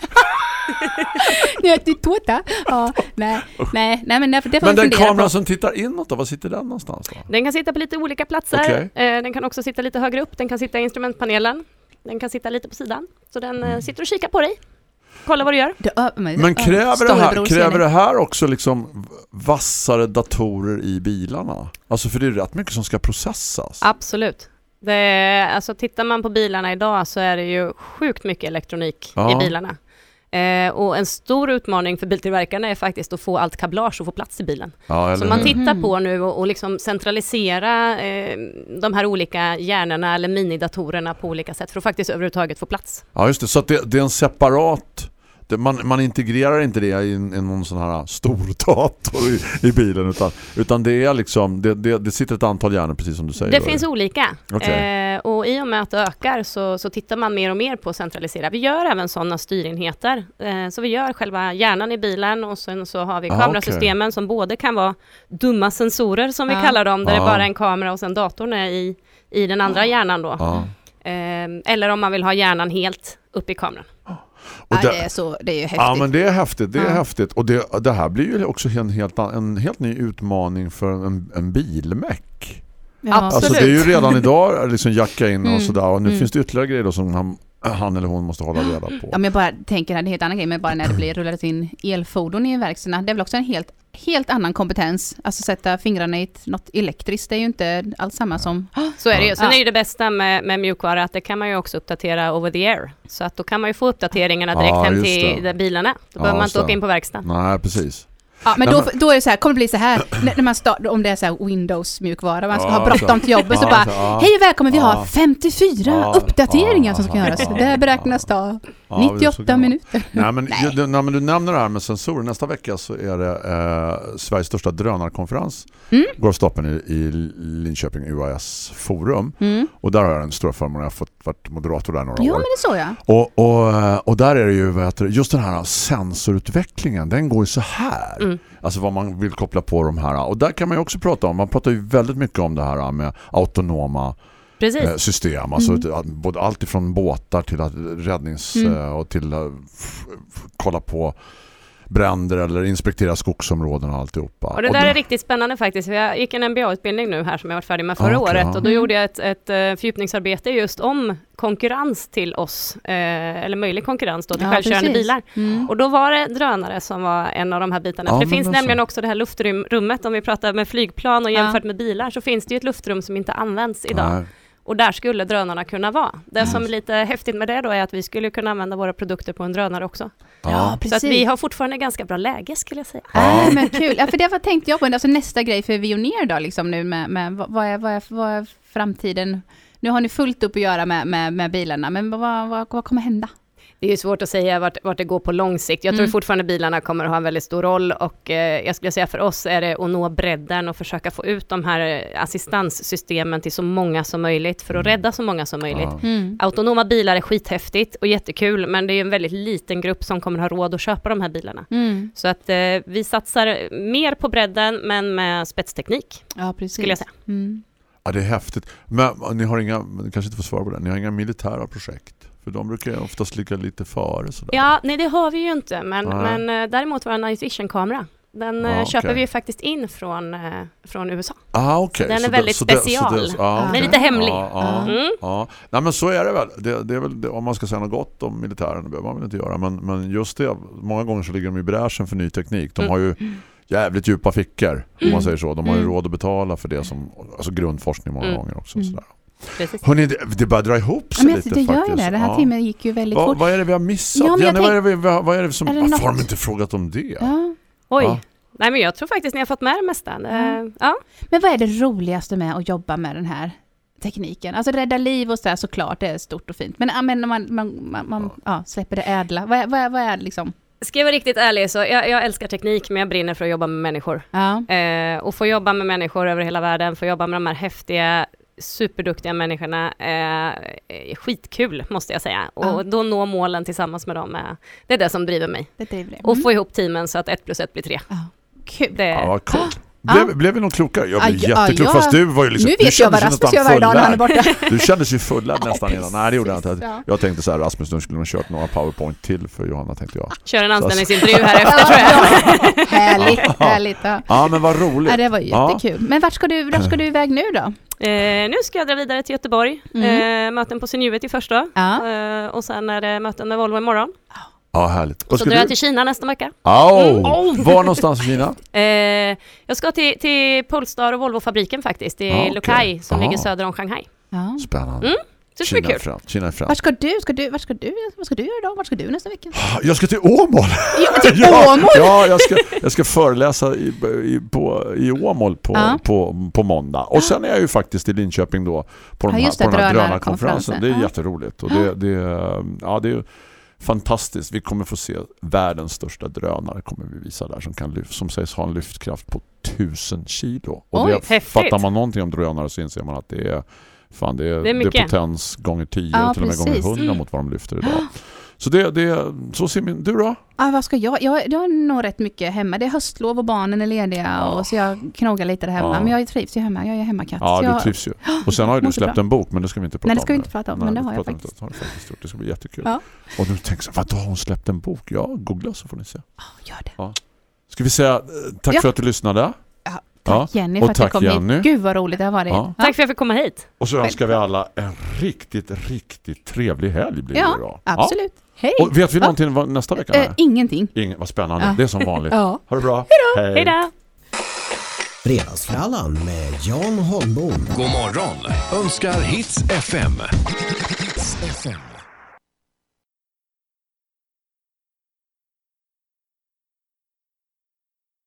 nej, är tårta. Ja, nej, nej, nej, men det, det får Men den kameran på. som tittar inåt då, var sitter den någonstans då? Den kan sitta på lite olika platser. Okej. Eh, den kan också sitta lite högre upp. Den kan sitta i instrumentpanelen. Den kan sitta lite på sidan. Så den eh, sitter och kikar på dig. Kolla vad du gör. Men, kräver det, här, kräver det här också liksom vassare datorer i bilarna? Alltså för det är rätt mycket som ska processas. Absolut. Det alltså tittar man på bilarna idag så är det ju sjukt mycket elektronik Ja. i bilarna. Eh, och en stor utmaning för biltillverkarna är faktiskt att få allt kablage och få plats i bilen. Ja, Så man tittar på nu och, och liksom centralisera eh, de här olika hjärnorna eller minidatorerna på olika sätt för att faktiskt överhuvudtaget få plats. Ja just det, så att det, det är en separat det, man, man integrerar inte det i, en, i någon sån här stor dator i, i bilen utan, utan det är liksom det, det, det sitter ett antal hjärnor precis som du säger. Det då. finns olika. Okej. Eh, och i och med att det ökar så, så tittar man mer och mer på att centralisera. Vi gör även sådana styrenheter. Eh, så vi gör själva hjärnan i bilen och sen så har vi Ah, kamerasystemen som både kan vara dumma sensorer som vi Ja. kallar dem, där Ja. det bara är en kamera och sen datorn är i, i den andra hjärnan då. Eh, eller om man vill ha hjärnan helt upp i kameran. Och Ja, det- det, är så, det är ju häftigt. Ja men det är häftigt, det är Ja. häftigt. Och det, det här blir ju också en helt, en helt ny utmaning för en, en bilmäck. Ja. Absolut. Alltså det är ju redan idag liksom jacka in och Mm, sådär. Och nu mm. finns det ytterligare grejer då som han, han eller hon måste hålla reda på. Ja, men jag bara tänker, det är en helt annan grej, men bara när det blir rullat in elfordon i verkstaden, det är väl också en helt, helt annan kompetens. Alltså sätta fingrarna i ett, något elektriskt, det är ju inte alls samma som... Så är det ju. Sen är ju det bästa med, med mjukvara att det kan man ju också uppdatera over the air. Så att då kan man ju få uppdateringarna direkt Ja, hem till där bilarna. Då Ja, behöver man inte åka in på verkstaden. Nej, precis. Ja, men då, då är det så här, kommer det bli så här, när man start, om det är så här Windows mjukvara, man ska Ja, ha bråttom till jobbet så bara. Hej och välkommen, vi har 54 Ja. uppdateringar som ska göras. Det här beräknas ta Ja, det är så 98 gammalt. minuter. Nej, men, Nej. du, nej, men du nämner det här med sensorer. Nästa vecka så är det eh, Sveriges största drönarkonferens. Mm. Går av stoppen i, i Linköping UAS forum. Mm. Och där har jag den stora förmånen att få varit moderator där några Ja, år. men det såg jag. Och, och, och där är det ju just den här sensorutvecklingen, den går ju så här. Mm. Alltså vad man vill koppla på de här. Och där kan man ju också prata om, man pratar ju väldigt mycket om det här med autonoma Precis. eh, system. Alltså Mm. både allt ifrån båtar till räddnings Mm. eh, och till f- kolla på bränder eller inspektera skogsområden och alltihopa. Och det Och där då- är riktigt spännande faktiskt. Jag gick en MBA-utbildning nu här som jag varit färdig med förra Ah, okej, året ja. och då Mm. gjorde jag ett, ett eh, fördjupningsarbete just om konkurrens till oss, eh, eller möjlig konkurrens då till Ja, självkörande precis. bilar. Mm. Och då var det drönare som var en av de här bitarna. Ja, För det finns vad nämligen så. också det här luftrummet, om vi pratar med flygplan och Ja. jämfört med bilar så finns det ju ett luftrum som inte används idag. Nej. Och där skulle drönarna kunna vara. Det som är lite häftigt med det då är att vi skulle kunna använda våra produkter på en drönare också. Ja, Så precis. att vi har fortfarande ganska bra läge skulle jag säga. Ja. Äh, men kul. Ja, för det var tänkte jag på, alltså nästa grej för Veoneer då, liksom nu med, med vad, vad, är, vad, är, vad är framtiden? Nu har ni fullt upp att göra med, med, med bilarna, men vad, vad, vad kommer hända? Det är ju svårt att säga vart, vart det går på lång sikt. Jag tror Mm. fortfarande bilarna kommer att ha en väldigt stor roll och eh, jag skulle säga för oss är det att nå bredden och försöka få ut de här eh, assistanssystemen till så många som möjligt för att rädda så många som möjligt. Mm. Autonoma bilar är skithäftigt och jättekul men det är en väldigt liten grupp som kommer ha råd att köpa de här bilarna. Mm. Så att eh, vi satsar mer på bredden men med spetsteknik Ja, precis. skulle jag säga. Mm. Ja, det är häftigt. Men ni har inga, ni kanske inte får svara på det, ni har inga militära projekt. För de brukar ju oftast ligga lite före sådär. Ja, nej det har vi ju inte men, Nej. men eh, däremot vår night vision-kamera den Ja, köper vi ju faktiskt in från, eh, från USA. Ah, okej. Den är Så det- väldigt så det- så special. det- ja, Den är lite hemlig. Ja, Mm. Nej, men så är det väl. Det, det är väl det, om man ska säga något gott om militären, det behöver man väl inte göra. Men, men just det, många gånger så ligger de i bräschen för ny teknik. De Mm. har ju jävligt djupa fickor, om man säger så. De har ju Mm. råd att betala för det som, alltså grundforskning många Mm. gånger också. Mm. Sådär. Precis. Hörrni, det, det börjar dra ihop Ja, sig men lite det gör ju faktiskt. det. Den här Ja. timmen gick ju väldigt Vad, fort. vad är det vi har missat? Ja, Jenny, vad, är det vi, vad är det som... Är det Varför har de inte frågat om det? Ja. Oj. Ja. Nej men jag tror faktiskt ni har fått med det mesta. Det- Mm. Ja. Men vad är det roligaste med att jobba med den här tekniken? Alltså rädda liv och sådär såklart, det är stort och fint. Men, men när man, man, man, man ja, släpper det ädla, vad vad är, vad är det liksom? Ska jag vara riktigt ärlig så jag, jag älskar teknik men jag brinner för att jobba med människor. Ja. Eh, och få jobba med människor över hela världen, få jobba med de här häftiga superduktiga människorna eh, skitkul måste jag säga. Och Ja. då nå målen tillsammans med dem, eh, det är det som driver mig. Det driver det. Och Mm. få ihop teamen så att ett plus ett blir tre. Ja. Kul. Det, Ja, vad coolt. Ja. Blev, blev vi nog klokare? Jag blev jätteklok. ja. Fast du var ju liksom... nu du vet jag vad Rasmus nästan gör varje dag när han är borta. Du kändes ju fullärd nästan innan. Nej, det gjorde jag inte. Ja. Jag tänkte så här, Rasmus, nu skulle de kört några powerpoint till för Johanna, tänkte jag. kör en anställningsintervju här efter tror jag. härligt, härligt. Ja. Ja, men vad roligt. Ja, det var Ja. jättekul. Men vart ska du, vart ska du iväg nu då? Eh, nu ska jag dra vidare till Göteborg. Mm. Eh, möten på Sinuity först då. Ja. Eh, och sen är det möten med Volvo imorgon. Ja, härligt. Och så drar jag till Kina nästa vecka. Au! Var någonstans i Kina? Eh, jag ska till, till Polestar och Volvo-fabriken faktiskt, i Ja, okej. Lukai som Aha. ligger söder om Shanghai. Ja. Spännande. Mm. Det Kina är kul. fram. Kina fram. Vart ska du? Ska du, vart ska du? Vad ska du göra då? Vart ska du nästa vecka? Jag ska till Åmål! Ja, till Åmål! ja jag, ska, jag ska föreläsa i, i, på, i Åmål på, Ja. på, på måndag. Och sen är jag ju faktiskt i Linköping då på, den Ja, här, på den här drönarkonferensen. Det är Ja. jätteroligt. Och det, det, ja, det är fantastiskt. Vi kommer få se världens största drönare kommer vi visa där som, kan lyft, som sägs ha en lyftkraft på tusen kilo. Och Oj, det, fattar man någonting om drönare så inser man att det är Fan, det är, Det det är är, mycket. potens gånger 10 Ja, till och med gånger precis. 100 Mm. mot vad de lyfter idag. Så det, det så ser min, du då? Ah, vad ska jag? jag? Jag är nog rätt mycket hemma. Det är höstlov och barnen är lediga Ja. och så jag knogar lite där hemma. Ja. Men jag trivs ju hemma. Jag är hemmakatt. Ja, så du jag, trivs ju. Och sen har ju du släppt bra. en bok, men det ska vi inte prata om. Nej, det ska vi inte prata om, Nej, men det har jag faktiskt. Det har du faktiskt gjort. Det ska bli jättekul. Ja. Och du tänker så, vadå har hon släppt en bok? Ja, googla så får ni se. Ah, gör det. Ska vi säga eh, tack Ja. för att du lyssnade. Tack Ja, Jenny och för att jag tack, kom Jenny. hit. Gud vad roligt det har varit. Ja. Tack för att jag fick komma hit. Och så önskar vi alla en riktigt, riktigt trevlig helg blir det Ja, idag. absolut. Hej! Och vet vi Va? någonting vad nästa vecka är? ingenting. Ingen, vad spännande. Ja. Det är som vanligt. Ja. Ha det bra. Hej Hej då! Fredagsfrallan med Jan Holmbom. God morgon önskar Hits FM. Hits FM.